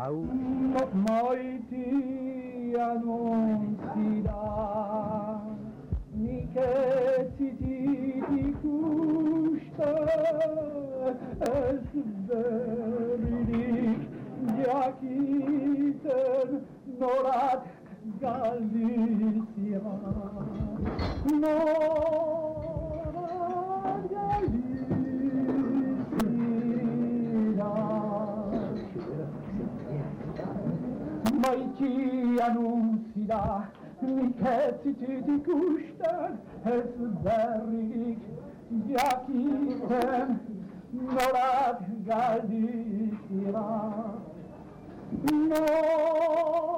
Almighty annuncirà mi che ti ti gusta es verilik yakiten norat galizia no yanumsida Niketiti kushten ez berrik Jakiten norat galdik ira No.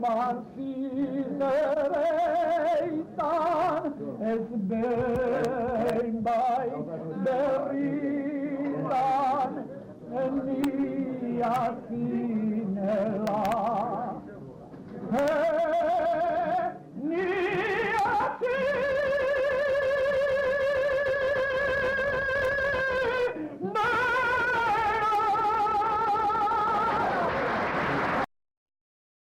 Marcineitan ez behin bai berritan niazin